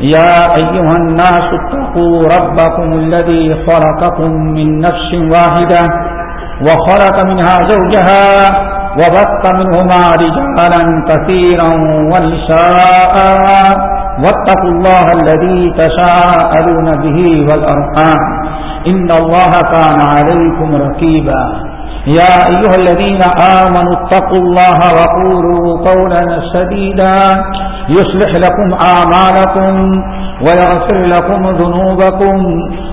يا أيها الناس اتقوا ربكم الذي خلقكم من نفس واحدة وخلق منها زوجها وبط منهما رجالا كثيرا ونساء واتقوا الله الذي تساءلون به والأرحام إن الله كان عليكم ركيبا يا أيها الذين آمنوا اتقوا الله وقولوا قولا سديدا يصلح لكم آمالكم ويغفر لكم ذنوبكم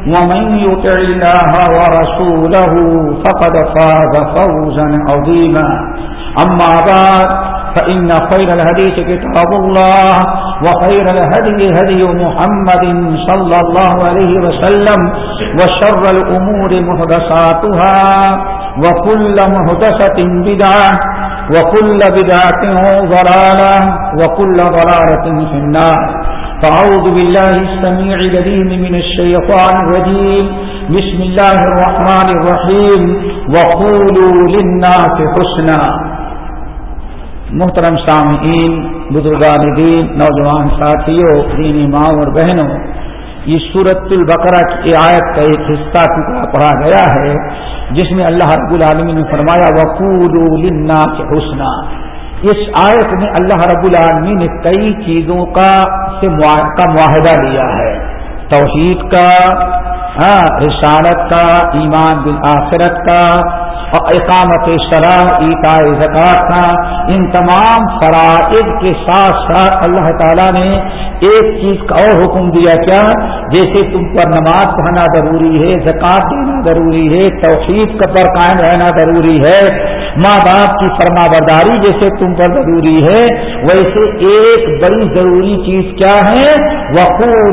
ومن يطع الله ورسوله فقد فاز فوزا عظيما. أما بعد فإن خير الهديث كتاب الله وخير الهدي هدي محمد صلى الله عليه وسلم وشر الأمور مهدساتها وكل مهدسة بدعة وكل بدعة ضلالة وكل ضلالة في النار فأعوذ بالله السميع لديم من الشيطان الرجيم بسم الله الرحمن الرحيم وقولوا للناس حسنا محترم سامعین بزرگان دین نوجوان ساتھیوں، دینی ماں اور بہنوں، یہ سورت البقرہ کی آیت کا ایک حصہ ٹکڑا پڑھا گیا ہے، جس میں اللہ رب العالمین نے فرمایا وقول لنا کے حسنا۔ اس آیت میں اللہ رب العالمین نے کئی چیزوں کا سے کا معاہدہ لیا ہے۔ توحید کا ہاں، رسالت کا، ایمان بالآخرت کا اقامت شرح ایتا زکات کا ان تمام فرائض کے ساتھ ساتھ اللہ تعالیٰ نے ایک چیز کا اور حکم دیا کیا، جیسے تم پر نماز پڑھنا ضروری ہے زکات دینا ضروری ہے، توحید کا پر قائم رہنا ضروری ہے، ماں باپ کی فرما برداری جیسے تم پر ضروری ہے، ویسے ایک بڑی ضروری چیز کیا ہے؟ وقول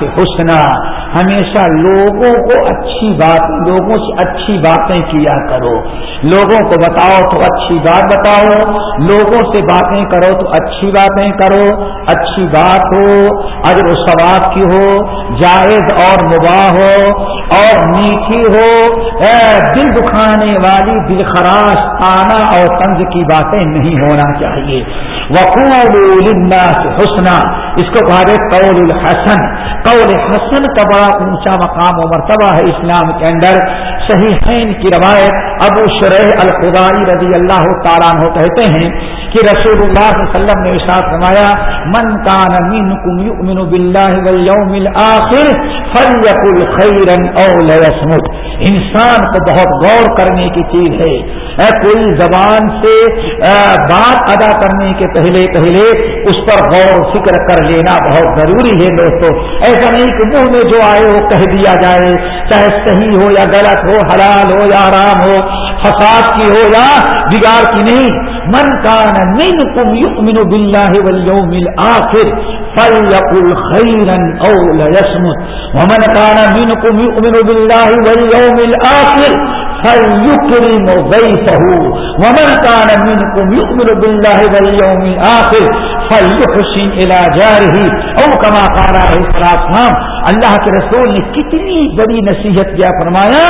سے حسنا۔ ہمیشہ لوگوں کو اچھی بات لوگوں سے اچھی باتیں کیا کرو۔ لوگوں کو بتاؤ تو اچھی بات بتاؤ۔ لوگوں سے باتیں کرو تو اچھی باتیں کرو۔ اچھی بات ہو، اجر و ثواب کی ہو، جائز اور مباح ہو، اور میٹھی ہو۔ دل دکھانے والی، دل خراش، آنا اور طنز کی باتیں نہیں ہونا چاہیے۔ وقول حسنا۔ اس کو کہا گئے قول الحسن۔ قول حسن کا بڑا اونچا مقام و مرتبہ ہے اسلام کے اندر۔ صحیح کی روایت ابو شرح الخداری رضی اللہ تعالیٰ کہتے ہیں کہ رسول اللہ صلی اللہ علیہ وسلم نے ارشاد فرمایا، من کان منکم یؤمن باللہ والیوم الاخر فلیقل خیرا او لیصمت انسان کو بہت غور کرنے کی چیز ہے۔ اے کوئی زبان سے بات ادا کرنے کے پہلے پہلے اس پر غور و فکر کر لینا بہت ضروری ہے دوستو۔ ایسا نہیں کہ منہ میں جو آئے وہ کہہ دیا جائے، چاہے صحیح ہو یا غلط ہو حلال ہو یا آرام ہو، فساد کی ہو یا بگاڑ کی نہیں، من کان منکم یؤمن باللہ والیوم الاخر فلیقل خیرا او لیسمت ومن کان منکم یؤمن باللہ والیوم الاخر فلیکرم ضیفہ، ومن کان منکم یؤمن باللہ والیوم الاخر فلیحسن الى جارہ او کما قال علیہ السلام اللہ کے رسول نے کتنی بڑی نصیحت کیا، فرمایا،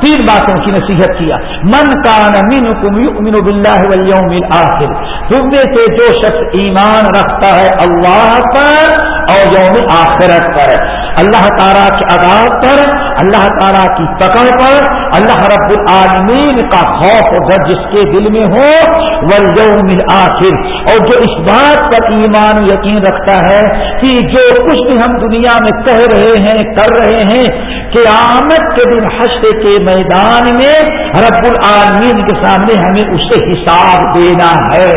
تین باتوں کی نصیحت کیا۔ من کان من کم باللہ والیوم الاخر۔ تم میں سے جو شخص ایمان رکھتا ہے اللہ پر اور یوم آخرت پر، اللہ تعالیٰ کے عذاب پر، اللہ تعالیٰ کی پکڑ پر، اللہ رب العالمین کا خوف و جس کے دل میں ہو وہ آخر اور جو اس بات پر ایمان یقین رکھتا ہے کہ جو کچھ بھی ہم دنیا میں کہہ رہے ہیں، کر رہے ہیں کہ آمد کے دن حشر کے میدان میں رب العالمین کے سامنے ہمیں اسے حساب دینا ہے۔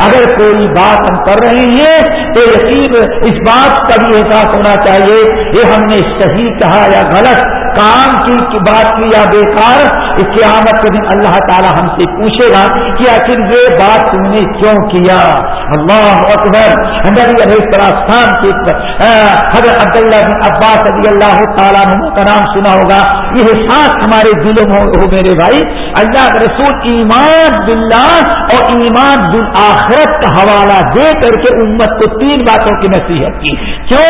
اگر کوئی بات ہم کر رہے ہیں تو یقین اس بات کا بھی احساس ہونا چاہیے۔ یہ ہم نے صحیح کہا یا غلط، کام کی بات کی یا بیکار اس قیامت کے دن اللہ تعالی ہم سے پوچھے گا کہ آخر یہ بات تم نے کیوں کیا؟ اللہ اکبر، نبی علیہ السلام کی حضرت عبداللہ بن عباس رضی اللہ تعالیٰ کا نام سنا ہوگا۔ یہ ساتھ ہمارے دلوں میں ہو میرے بھائی، اللہ کے رسول ایمان باللہ اور ایمان بالآخرت کا حوالہ دے کر کے امت کو تین باتوں کی نصیحت کی۔ کیوں؟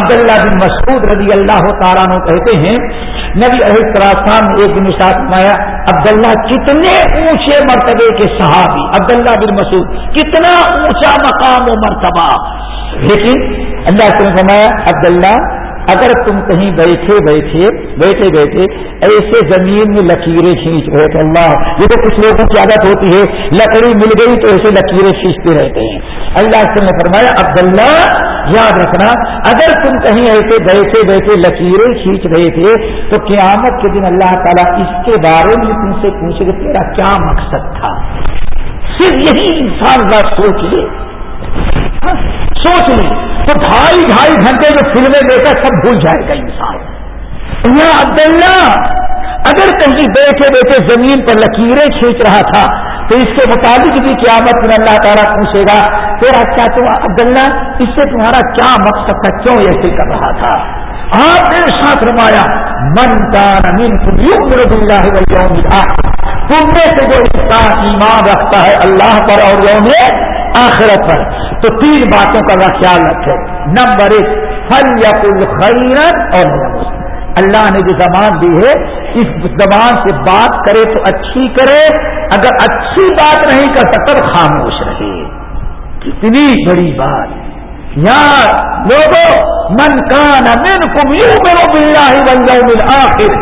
عبداللہ بن مسعود رضی اللہ تعالیٰ کہتے ہیں، نبی علیہ السلام نے ایک دن ساتھ مایا عبداللہ کتنے اونچے مرتبے کے صحابی، عبداللہ بن مسعود، کتنا اونچا مقام و مرتبہ۔ لیکن اللہ سے فرمایا، عبداللہ اگر تم کہیں بیٹھے بیٹھے بیٹھے بیٹھے ایسے زمین میں لکیریں کھینچ رہے تھے اللہ، یہ تو کچھ لوگوں کی عادت ہوتی ہے، لکڑی مل گئی تو ایسے لکیریں کھینچتے رہتے ہیں۔ اللہ سے نے فرمایا، عبداللہ، یاد رکھنا، اگر تم کہیں ایسے بیٹھے بیٹھے لکیریں کھینچ رہے تھے تو قیامت کے دن اللہ تعالیٰ اس کے بارے میں تم سے پوچھے گا تیرا کیا مقصد تھا۔ صرف یہی انسان بات سوچ لے۔ ہاں، سوچ لیں تو ڈھائی ڈھائی گھنٹے جو فلمیں لے کر سب بھول جائے گا انسان۔ یا عبداللہ، اگر کہیں بیٹھے بیٹھے زمین پر لکیریں کھینچ رہا تھا، تو اس کے مطابق بھی قیامت میں اللہ تعالیٰ پوچھے گا، تیرا کیا تم عبداللہ، اس سے تمہارا کیا مقصد تھا؟ کیوں ایسے کر رہا تھا؟ آپ نے ساتھ رمایا من کا نمین تم میں سے جو انسان ایمان رکھتا ہے، اللہ پر اور یوم آخرت پر۔ تو تین باتوں کا خیال رکھے نمبر ایک، فل یا کل خیرت اور اللہ نے جو زبان دی ہے، اس زبان سے بات کرے تو اچھی کرے۔ اگر اچھی بات نہیں کر سکتا تو خاموش رہے۔ کتنی بڑی بات۔ یار لوگوں من کان من کم یوں کرو بلّہ بن مل آخر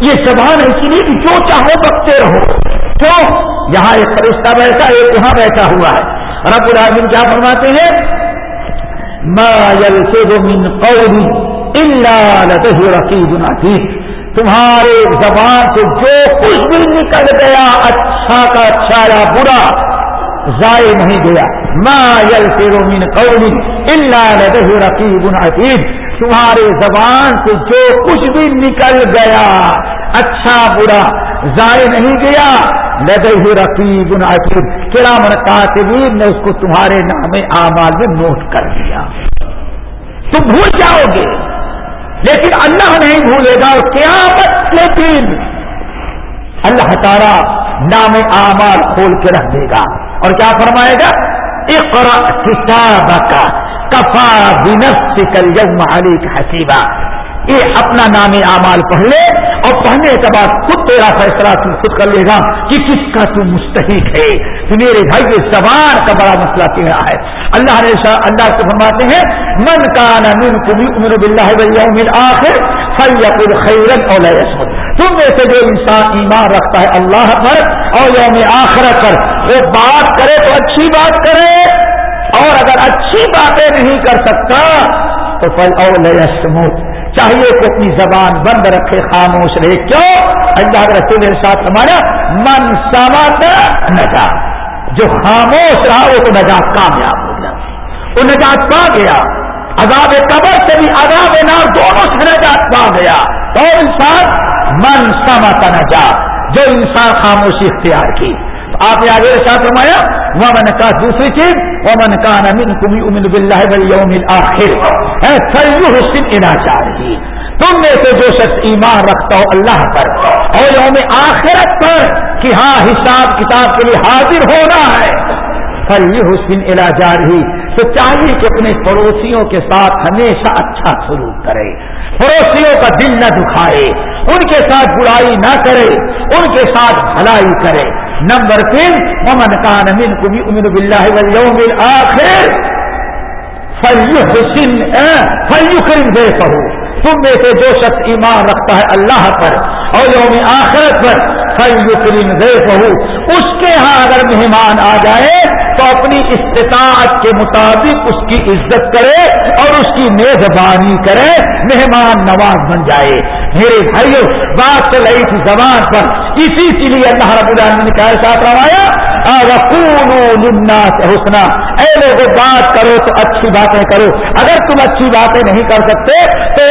یہ زبان ہے، اسی لیے کہ جو چاہو بکتے رہو۔ کیوں؟ یہاں ایک فرشتہ بیٹھا، ایک یہاں بیٹھا ہوا ہے۔ رب العالمین کیا فرماتے ہیں؟ ما من قول الا لديه رقيب عتيد۔ تمہارے زبان سے جو کچھ بھی نکل گیا اچھا کا اچھا یا برا، ضائع نہیں گیا۔ ما يلفظ من قول الا لديه رقيب عتيد۔ تمہارے زبان سے جو کچھ بھی نکل گیا اچھا برا ضائع نہیں گیا لدہ رقیب عقیب کرامن کاتبین نے اس کو تمہارے نام اعمال میں نوٹ کر دیا۔ تم بھول جاؤ گے، لیکن اللہ نہیں بھولے گا۔ قیامت کے دن اللہ تعالیٰ نام اعمال کھول کے رکھ دے گا۔ اور کیا فرمائے گا؟ اقرا کتاب کا کفا بنس کل یوم علی حسیبہ یہ اپنا نام اعمال پڑھ لے۔ اور پڑھنے کے بعد خود تیرا فیصلہ تم خود کر لے گا کہ کس کا تم مستحق ہے۔ تو میرے بھائی، یہ زبان کا بڑا مسئلہ کہہ رہا ہے۔ اللہ نے اللہ سے فرماتے ہیں، من کا نمین کبھی امر بلّہ آخر فل خیرن اور تم میں سے جو انسان ایمان رکھتا ہے اللہ پر اور یوم آخرت پر، وہ بات کرے تو اچھی بات کرے۔ اور اگر اچھی باتیں نہیں کر سکتا، تو پل اور لسمت چاہیے کہ اپنی زبان بند رکھے، خاموش رہے۔ کیوں؟ اللہ رسول ساتھ ہمارا من سمت نجا جو خاموش رہا، وہ تو نجات کامیاب ہو گیا۔ وہ نجات پا گیا۔ عذاب قبر سے بھی عذاب نار دونوں سے نجات پا گیا۔ تو انسان، من سمت نجا جو انسان خاموشی اختیار کی۔ آپ نے آگے ساتھ فرمایا، ومن کا دوسری چیز، ومن کا نمین کمی امن بلّہ یوم آخر حسن اناچار ہی تم میں سے جو شخص ایمان رکھتا ہو اللہ پر، اور یوم آخرت پر، کہ ہاں حساب کتاب کے لیے حاضر ہونا ہے۔ فلی حسن علاجار ہی تو چاہیے کہ اپنے پڑوسیوں کے ساتھ ہمیشہ اچھا سلوک کرے۔ پڑوسیوں کا دل نہ دکھائے، ان کے ساتھ برائی نہ کرے، ان کے ساتھ بھلائی کرے۔ نمبر تین محمد کان امین کو بھی امین بلّہ آخر فلی حسن فلی کریم دے پڑھو تم میں سے جو شخص ایمان رکھتا ہے اللہ پر اور یوم آخرت پر فلی کریم دے پہو اس کے ہاں اگر مہمان آ جائے تو اپنی استطاعت کے مطابق اس کی عزت کرے اور اس کی میزبانی کرے، مہمان نواز بن جائے۔ میرے بھائیوں بات چل رہی تھی زبان پر۔ اسی کے لیے اللہ رب العالمین نے کہا، ساتھ روایا سے حسنا۔ اے لوگ بات کرو تو اچھی باتیں کرو۔ اگر تم اچھی باتیں نہیں کر سکتے تو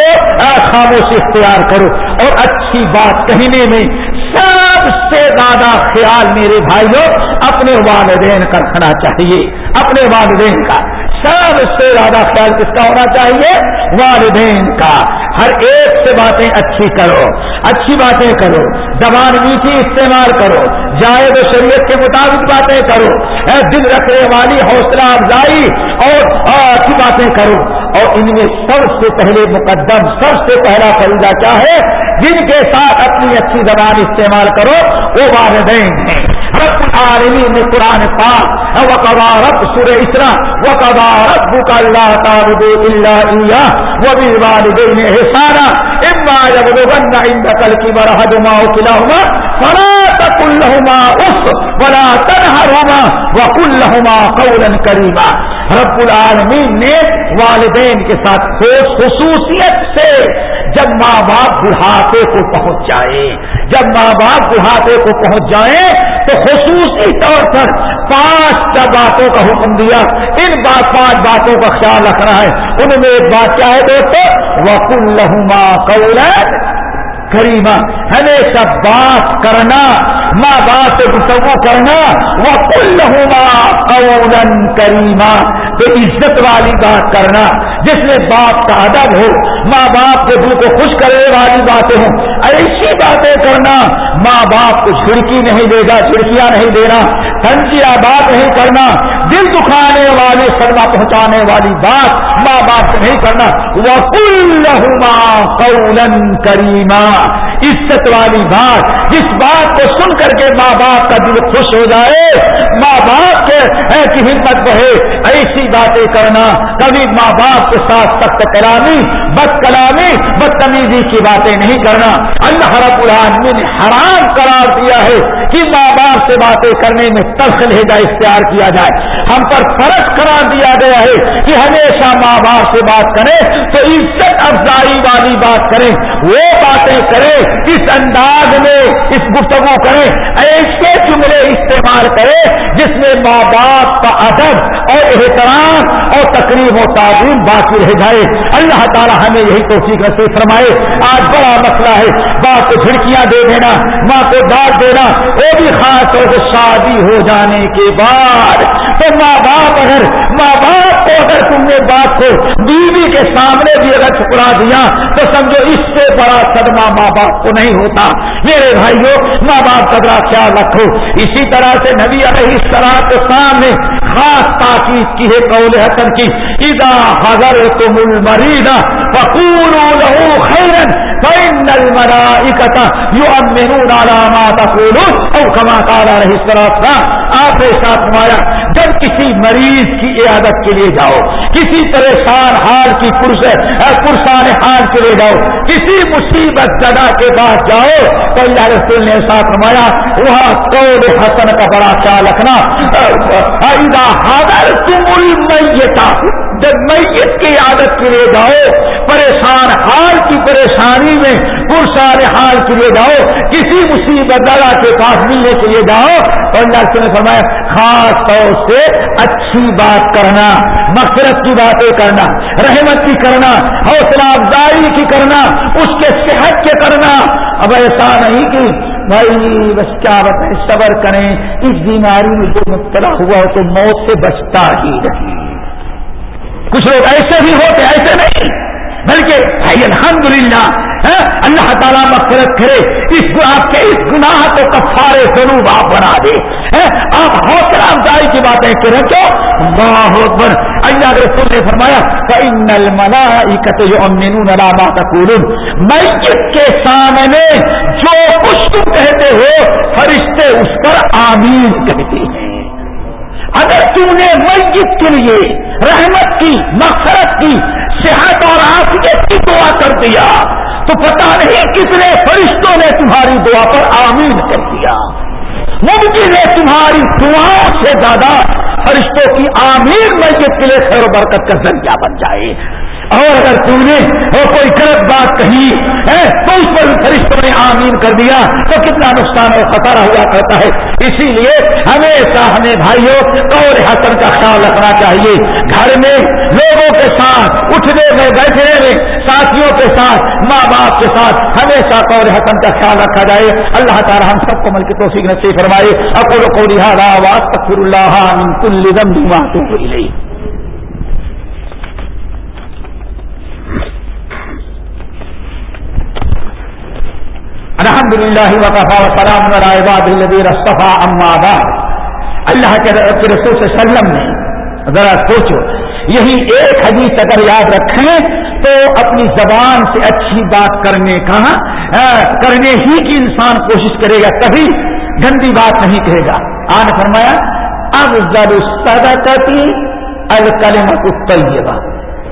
خاموشی اختیار کرو۔ اور اچھی بات کہنے میں سب سے زیادہ خیال میرے بھائیوں اپنے والدین کا رکھنا چاہیے، اپنے والدین کا۔ سب سے زیادہ خیال کس کا ہونا چاہیے؟ والدین کا۔ ہر ایک سے باتیں اچھی کرو، اچھی باتیں کرو۔ زبان میٹھی استعمال کرو۔ جائے تو شریعت کے مطابق باتیں کرو۔ دل رکھنے والی، حوصلہ افزائی اور اچھی باتیں کرو۔ اور ان میں سب سے پہلے مقدم، سب سے پہلا فریدہ کیا ہے؟ جن کے ساتھ اپنی اچھی زبان استعمال کرو، وہ والدین ہیں۔ رب العالمین نے قرآن پاک، وقضى رب سورة إسراء وقضى ربك لا تعبدوا إلا إياه وبالوالدين إحسانا إما يبلغن عندك الكبر أحدهما أو كلاهما فلا تقل لهما أف ولا تنهرهما، وقل لهما قولا كريما۔ رب العالمین نے والدین کے ساتھ خصوصیت سے جب ماں باپ بڑھاپے کو پہنچ جائے جب ماں باپ بڑھاپے کو پہنچ جائے تو خصوصی طور پر پانچ باتوں کا حکم دیا۔ ان بات پانچ باتوں کا خیال رکھنا ہے۔ ان میں ایک بات کیا ہے دوستو؟ وکل لہما قول کریما۔ ہمیشہ بات کرنا، ماں باپ سے گفتگو کرنا۔ وہ لہما قول کریما۔ تو عزت والی بات کرنا، جس میں باپ کا ادب ہو، ماں باپ کے دل کو خوش کرنے والی باتیں ہوں، ایسی باتیں کرنا، ماں باپ کو چھڑکی نہیں دے گا چھڑکیاں نہیں دینا سنجیا بات نہیں کرنا دل دکھانے والی سرما پہنچانے والی بات ماں باپ سے نہیں کرنا۔ وہ کل کریما عزت والی بات، جس بات کو سن کر کے ماں باپ کا دل خوش ہو جائے، ماں باپ کے ایسی ہمت بہے۔ ایسی باتیں کرنا، کبھی ماں باپ کے ساتھ سخت کلامی، بد کلامی، بدتمیزی کی باتیں نہیں کرنا۔ اللہ رب العالمین نے حرام قرار دیا ہے کہ ماں باپ سے باتیں کرنے میں تلخ اختیار کیا جائے۔ ہم پر فرض قرار دیا گیا ہے کہ ہمیشہ ماں باپ سے بات کریں تو عزت افزائی والی بات کریں۔ وہ باتیں کریں، اس انداز میں اس گفتگو کریں۔ ایسے جملے استعمال کریں جس میں ماں باپ کا ادب اور احترام اور تقریب و تعلیم باقی رہ جائے۔ اللہ تعالیٰ ہمیں یہی توفیق سے فرمائے۔ آج بڑا مسئلہ ہے، باپ کو جھڑکیاں دے دینا، ماں کو ڈانٹ دینا، وہ بھی خاص طور سے شادی ہو جانے کے بعد تو ماں باپ اگر ماں باپ کو اگر تم نے باپ کو بیوی کے سامنے بھی اگر ٹکرا دیا، تو سمجھو اس سے بڑا صدمہ ماں باپ کو نہیں ہوتا۔ میرے بھائیوں ماں باپ کا بڑا خیال رکھو۔ اسی طرح سے نبی علیہ السلام کے سامنے خاص تاکید کی ہے قول حسن کی ادا حضر تم المریض فقول له خیرا فإن الملائکتا یؤمنون على ما تقولون. او کما قال علیہ السلام، آپ نے ساتھ مایا جب کسی مریض کی عیادت کے لیے جاؤ۔ کسی پریشان حال کی پرسان حال کے لیے جاؤ۔ کسی مصیبت جگہ کے پاس جاؤ۔ تو اللہ رسول نے ساتھ رمایا وہاں قول حسن کا بڑا خیال رکھنا۔ حاضر تم المیتا جب میت کی عادت کے لیے جاؤ، پریشان حال کی پریشانی میں پرسان حال کے لیے جاؤ، کسی مصیبت دادا کے پاس ملنے کے لیے جاؤ۔ تو اللہ نے فرمایا، خاص طور سے اچھی بات کرنا مقصرت کی باتیں کرنا، رحمت کی کرنا، حوصلہ افزائی کی کرنا، اس کے صحت کے کرنا۔ اب ایسا نہیں کہ بھائی، بس کیا بتائیں، صبر کریں، اس بیماری میں جو مبتلا ہوا ہو تو موت سے بچتا ہی نہیں۔ کچھ لوگ ایسے بھی ہوتے ایسے نہیں۔ بلکہ الحمد للہ ہاں، اللہ تعالیٰ مفرت کرے، اس آپ کے اس گناہ کو کفارے ضرور آپ بنا دے ہاں، آپ حوصلہ افزائی کی باتیں کریں تو اللہ اکبر۔ اللہ رسول نے فرمایا میت کے سامنے جو کچھ تم کہتے ہو، فرشتے اس پر آمین کہتے ہیں۔ اگر تم نے میت کے لیے رحمت کی مقصرت کی صحت اور آفیت کی دعا کر دیا تو پتا نہیں کتنے فرشتوں نے تمہاری دعا پر آمین کر دیا۔ ممکن ہے تمہاری دعاؤں سے زیادہ فرشتوں کی آمین میں کے لیے خیر و برکت کا ذریعہ بن جائے۔ اور اگر تم نے وہ کوئی غلط بات کہی، ہے، تو اس پر فرشتوں نے آمین کر دیا، تو کتنا نقصان اور خطرہ ہوا کرتا ہے۔ اسی لیے ہمیشہ ہمیں بھائیوں اور حسن کا خیال رکھنا چاہیے۔ گھر میں لوگوں کے ساتھ، اٹھنے میں، بیٹھنے میں، ساتھیوں کے ساتھ، ماں باپ کے ساتھ ہمیشہ قور حسن کا خیال رکھا جائے۔ اللہ تعالیٰ ہم سب کو مل کی توفیق نصیب فرمائے۔ اکول کو لہٰذا تخر اللہ کل الحمد للہ وقفا وسلام الدین رصفا امادا اللہ کے رسول سے سلم نے ذرا سوچو، یہی ایک حدیث اگر یاد رکھیں تو اپنی زبان سے اچھی بات کرنے کا کرنے ہی کی انسان کوشش کرے گا، کبھی گندی بات نہیں کہے گا۔ آج فرمایا اب ضرور صدقتی الکلم الطیبہ۔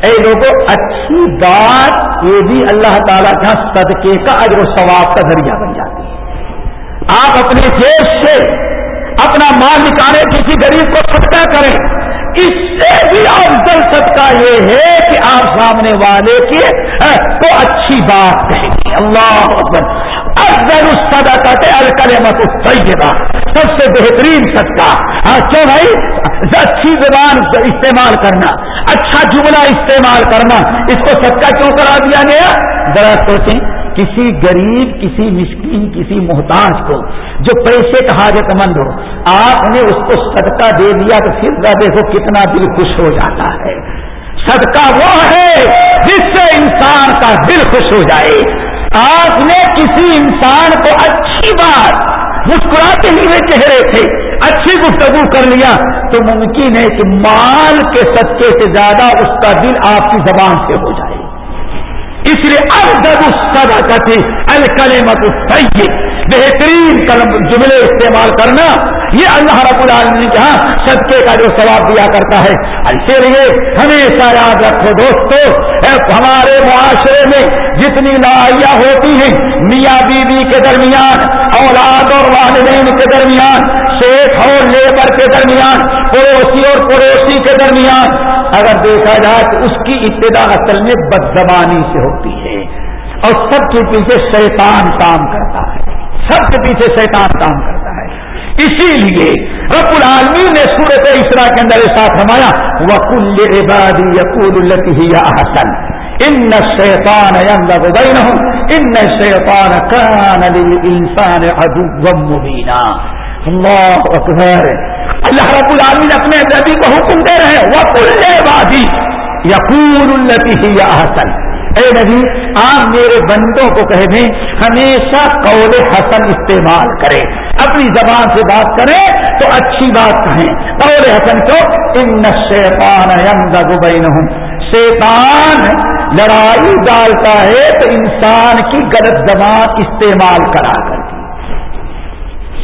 اے لوگوں اچھی بات یہ بھی اللہ تعالیٰ کا صدقے کا اجر و ثواب کا ذریعہ بن جاتی ہے۔ آپ اپنے دیش سے، اپنا مال نکالے کسی غریب کو صدقہ کریں۔ اس سے بھی افضل صدقہ یہ ہے کہ آپ سامنے والے کی تو اچھی بات کہیں۔ گے اللہ افضل صدقہ الکلمت الطیبہ سب سے بہترین صدقہ. ہاں کیوں بھائی؟ اچھی زبان استعمال کرنا. اچھا جملہ استعمال کرنا. اس کو صدقہ کیوں کرا دیا گیا؟ ذرا سوچیں. کسی غریب، کسی مسکین، کسی محتاج کو جو پیسے کا حاجت مند ہو، آپ نے اس کو صدقہ دے دیا تو پھر دیکھو کتنا دل خوش ہو جاتا ہے۔ صدقہ وہ ہے جس سے انسان کا دل خوش ہو جائے۔ آپ نے کسی انسان کو اچھی بات مسکراتے ہوئے چہرے تھے، اچھی گفتگو کر لیا تو ممکن ہے کہ مال کے سچے سے زیادہ اس کا دل آپ کی زبان سے ہو جائے۔ اس لیے اب جب اس سدا کہتے الکلمت الطیب بہترین جملے استعمال کرنا یہ اللہ رب العالمین نے کہا، صدقے کا جو ثواب دیا کرتا ہے۔ اسی لیے ہمیشہ یاد رکھو دوستو ہمارے معاشرے میں جتنی لڑائیاں ہوتی ہیں، میاں بیوی کے درمیان، اولاد اور والدین کے درمیان، شیخ اور لیبر کے درمیان، پڑوسی اور پڑوسی کے درمیان، اگر دیکھا جائے تو اس کی ابتدا اصل میں بدزبانی سے ہوتی ہے۔ اور سب کے پیچھے شیطان کام کرتا ہے۔ سب کے پیچھے شیطان کام کرتا ہے۔ اسی لیے رب العالمین نے سورت اسرا کے اندر ساتھ رمایا وکل عبادی یقول التی احسن ان شیطان ان شیطان کان للانسان عدوا مبینا اللہ اکبر. اللہ رب العالمین اپنے نبی کو حکم دے رہے ہیں وکل عبادی یقول التی احسن اے نبی، آپ میرے بندوں کو کہہ دیں، ہمیشہ قول حسن استعمال کرے اپنی زبان سے بات کریں تو اچھی بات کہیں۔ قول حسن کو، ان شیطان شیطان لڑائی ڈالتا ہے تو انسان کی غلط زبان استعمال کرا کر۔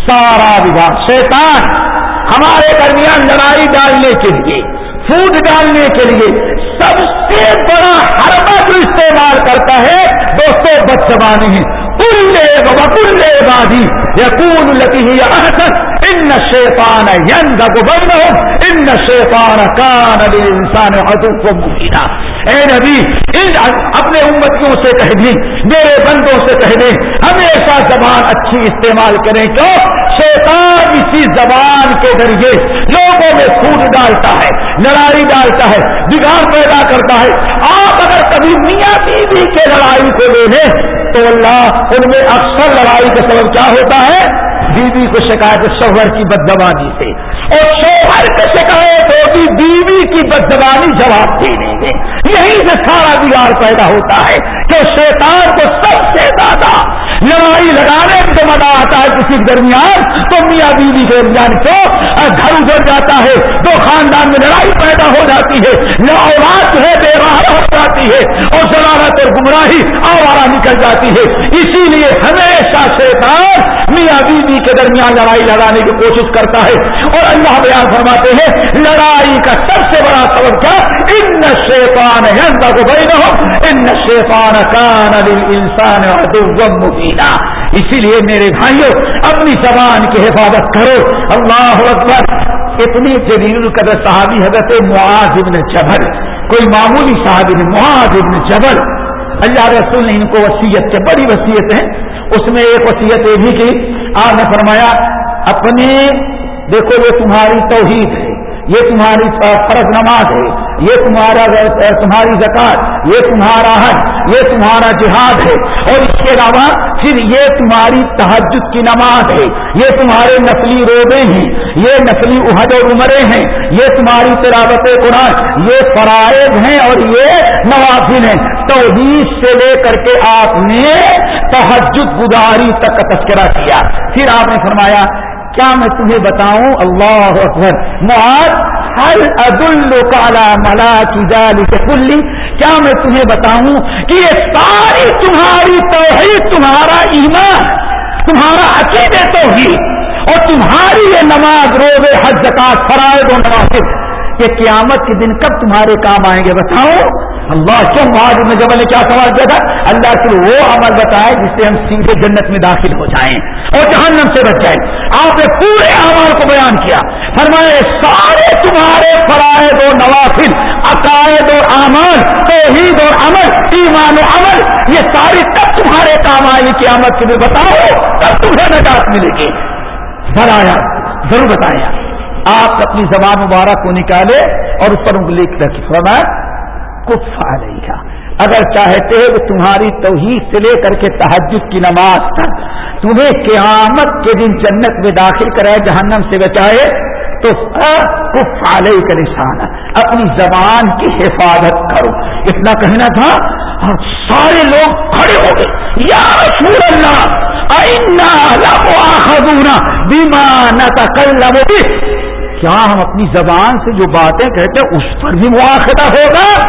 سارا وواہ شیطان ہمارے درمیان لڑائی ڈالنے کے لیے، فوڈ ڈالنے کے لیے سب سے بڑا ہر جو استعمال کرتا ہے دوستوں بد زبانی ہے۔ کلے بکل بازی یقون لکی احسن ان شیطان یند بینہم، ان شیطان کان للانسان عدو مبینا۔ اے نبی، ان اپنے امتیوں سے کہہ دی میرے بندوں سے کہہ دیں، ہمیشہ زبان اچھی استعمال کریں۔ کیوں؟ شیطان اسی زبان کے ذریعے لوگوں میں پھوٹ ڈالتا ہے، لڑائی ڈالتا ہے، بگاڑ پیدا کرتا ہے۔ آپ اگر کبھی میاں بیوی کے لڑائی کو لے لیں تو اللہ، ان میں اکثر لڑائی کا سبب کیا ہوتا ہے؟ بیوی کو شکایت شوہر کی بدزبانی سے۔ اور شوہر کی شکایت ہوگی بیوی کی بدزبانی جواب دے دیں گے یہیں سے سارا بگاڑ پیدا ہوتا ہے کہ شیطان کو سب سے زیادہ لڑائی لگانے میں مزہ آتا ہے کسی درمیان، تو میاں بیوی کے درمیان کو گھر اجڑ جاتا ہے، تو خاندان میں لڑائی پیدا ہو جاتی ہے۔ اولاد ہے، بے راہ جاتی ہے اور ضرارت اور گمراہی آوارہ نکل جاتی ہے۔ اسی لیے ہمیشہ شیطان میاں بیوی کے درمیان لڑائی لگانے کی کوشش کرتا ہے۔ اور اللہ بیان فرماتے ہیں، لڑائی کا سب سے بڑا سبب کیا؟ ان شیطان ان شیطان کان انسان مبینہ اسی لیے میرے بھائیوں اپنی زبان کی حفاظت کرو۔ اللہ اکبر، اتنی جلیل القدر صحابی حضرت معاذ ابن جبل۔ کوئی معمولی صاحب محاذ ابن جبل، اللہ رسول نے ان کو وصیت کے بڑی وصیت ہے اس میں ایک وسیعت یہ بھی کی، آپ نے فرمایا، اپنے، دیکھو یہ تمہاری توحید ہے، یہ تمہاری فرض نماز ہے، یہ تمہارا تمہاری زکات یہ تمہارا حج یہ تمہارا جہاد ہے۔ اور اس کے علاوہ پھر یہ تمہاری تحجد کی نماز ہے۔ یہ تمہارے نسلی روبے ہیں۔ یہ نسلی عہد و عمرے ہیں۔ یہ تمہاری تلاوت قرآن۔ یہ فرائض ہیں اور یہ نوافل ہیں۔ توحید سے لے کر کے آپ نے تحجد گزاری تک کا تذکرہ کیا۔ پھر آپ نے فرمایا، کیا میں تمہیں بتاؤں؟ اللہ اکبر۔ معاذ ہر عدل کالا ملا کی جالی کلی کیا میں تمہیں بتاؤں کہ یہ ساری تمہاری توحید، تمہارا ایمان، تمہارا عقید توحید اور تمہاری یہ نماز روز حج زکات فرائض و نواز یہ قیامت کے دن کب تمہارے کام آئیں گے بتاؤ اللہ کیوں معاذ ابن جبل نے کیا سوال کیا تھا، اللہ کے وہ عمل بتائے جس سے ہم سیدھے جنت میں داخل ہو جائیں اور جہنم سے بچ جائیں۔ آپ نے پورے اعمال کو بیان کیا۔ فرمائے، سارے تمہارے فرائض و نوافل، عقائد اور اعمال، توحید اور عمل، ایمان و عمل، یہ ساری تب تمہارے کام آئے قیامت کے لیے بتاؤ، تب تمہیں نجات ملے گی۔ بتایا ضرور بتایا آپ اپنی زبان مبارک کو نکالے اور اس پر انگلی رکھی فرمایا علیہ اگر چاہتے کہ تمہاری توحید سے لے کر کے تحجد کی نماز تک تمہیں قیامت کے دن جنت میں داخل کرائے، جہنم سے بچائے تو کف کا نشان اپنی زبان کی حفاظت کرو۔ اتنا کہنا تھا سارے لوگ کھڑے ہو گئے۔ یا رسول اللہ بیما نہ کیا ہم اپنی زبان سے جو باتیں کہتے ہیں، اس پر بھی مواخذہ ہوگا؟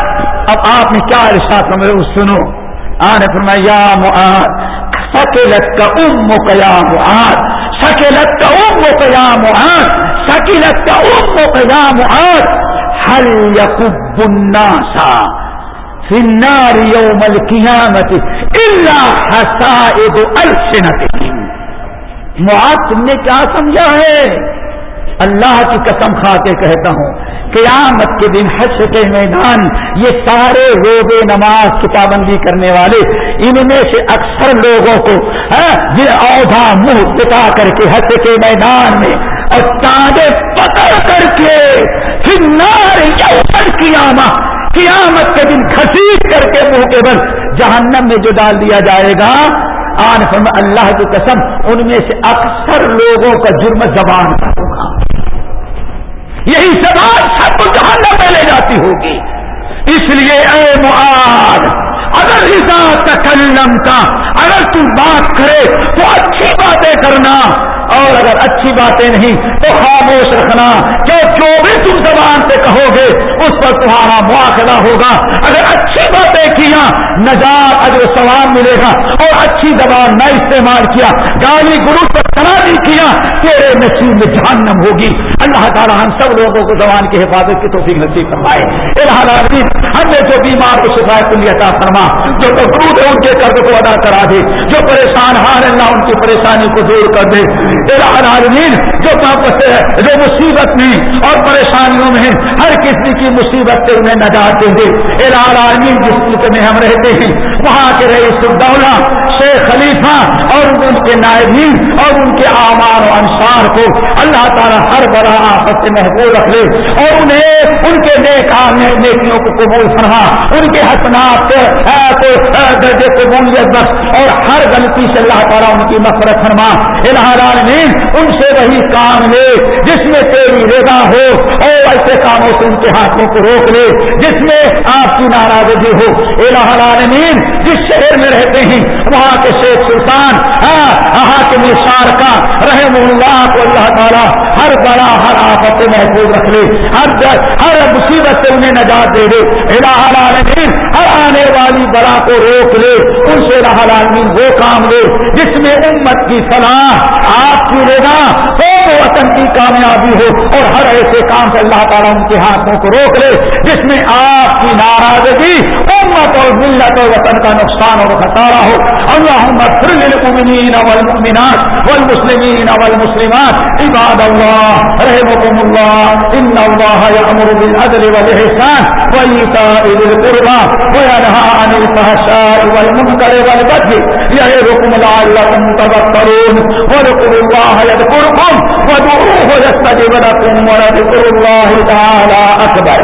اب آپ نے کیا ارشاد سمجھے اس سنو۔ آنے فرمایا معاد سکیلت کا ام قیا معاد سکیلت کا ام قیا معاد سکیلت کا ام قیا معاد ہل یقب الناسا فی النار یوم القیامت الا حسائد تم نے کیا سمجھا ہے؟ اللہ کی قسم کھا کے کہتا ہوں قیامت کے دن حج کے میدان یہ سارے روبے نماز کی پابندی کرنے والے ان میں سے اکثر لوگوں کو ہاں، اوھا منہ بتا کر کے حج کے میدان میں اور پکڑ کر کے پھر نار یوسر قیامہ، قیامت کے دن کھسیٹ کر کے منہ کے بل جہنم میں جو ڈال دیا جائے گا۔ آن فرم اللہ کی قسم، ان میں سے اکثر لوگوں کا جرم زبان کا ہوگا۔ یہی زبان سب کو جہنم میں لے جاتی ہوگی۔ اس لیے اے معاد اگر رضا تکلم کا اگر تم بات کرے تو اچھی باتیں کرنا۔ اور اگر اچھی باتیں نہیں تو خاموش رکھنا کہ جو بھی تم زبان سے کہو گے، اس پر تمہارا مواخلہ ہوگا۔ اگر اچھی باتیں کیا نجات اگر سوال ملے گا۔ اور اچھی زبان نہ استعمال کیا۔ گالی گرو پر تنا تیرے نصیب میں جہنم ہوگی۔ اللہ تعالیٰ ہم سب لوگوں کو زبان کی حفاظت کی توفیق نصیب فرمائے۔ ہم نے جو بیمار کو شکایت عطا فرما، جو مقروض ہے ان کے قرض کو ادا کرا دے، جو پریشان ہار اللہ ان کی پریشانی کو دور کر دے۔ عالمین جو جو مصیبت میں اور پریشانیوں میں ہر کسی کی مصیبت سے انہیں نجات دیں گے عالمین جس ملک میں ہم رہتے ہیں، وہاں کے رئیس الدولہ، شیخ خلیفہ اور ان کے نائبین اور ان کے آمار و انصار کو اللہ تعالیٰ ہر بڑا آفت سے محبوب رکھ لے اور انہیں ان کے نیک نیکیوں کو قبول فرما۔ ان کے حسنات کو درجے قبولیت بخش اور ہر غلطی سے اللہ تعالیٰ ان کی نفرت فرما۔ ان سے وہی کام لے جس میں تیری رضا ہو اور ایسے کاموں سے ان کے ہاتھوں کو روک لے، جس میں آپ کی ناراضگی ہو۔ الہ العالمین، جس شہر میں رہتے ہیں، وہاں کے شیخ سلطان ہاں، کے نثار کا رحم اللہ کو اللہ تعالیٰ ہر بڑا، ہر آفت سے محفوظ رکھ لے۔ ہر ہر مصیبت سے انہیں نجات دے دے۔ الہ العالمین ہر آنے والی بڑا کو روک لے، ان سے رہ العالمین وہ کام لے، جس میں امت کی فلاح آپ آپ ملے گا تو وطن کی کامیابی ہو، اور ہر ایسے کام سے اللہ تعالیٰ ان کے ہاتھوں کو روک لے، جس میں آپ کی ناراضگی، امت اور ملت اور وطن کا نقصان اور خطارہ ہو۔ اللہ للمؤمنین والمؤمنات والمسلمین والمسلمات، عباد اللہ رحمكم اللہ، ان اللہ یامر بالعدل والاحسان وایتاء القربى وینهى عن الفحشاء والبغي واذكروا الله يذكركم وادعوه يستجب لكم ولذكر الله تعالى اکبر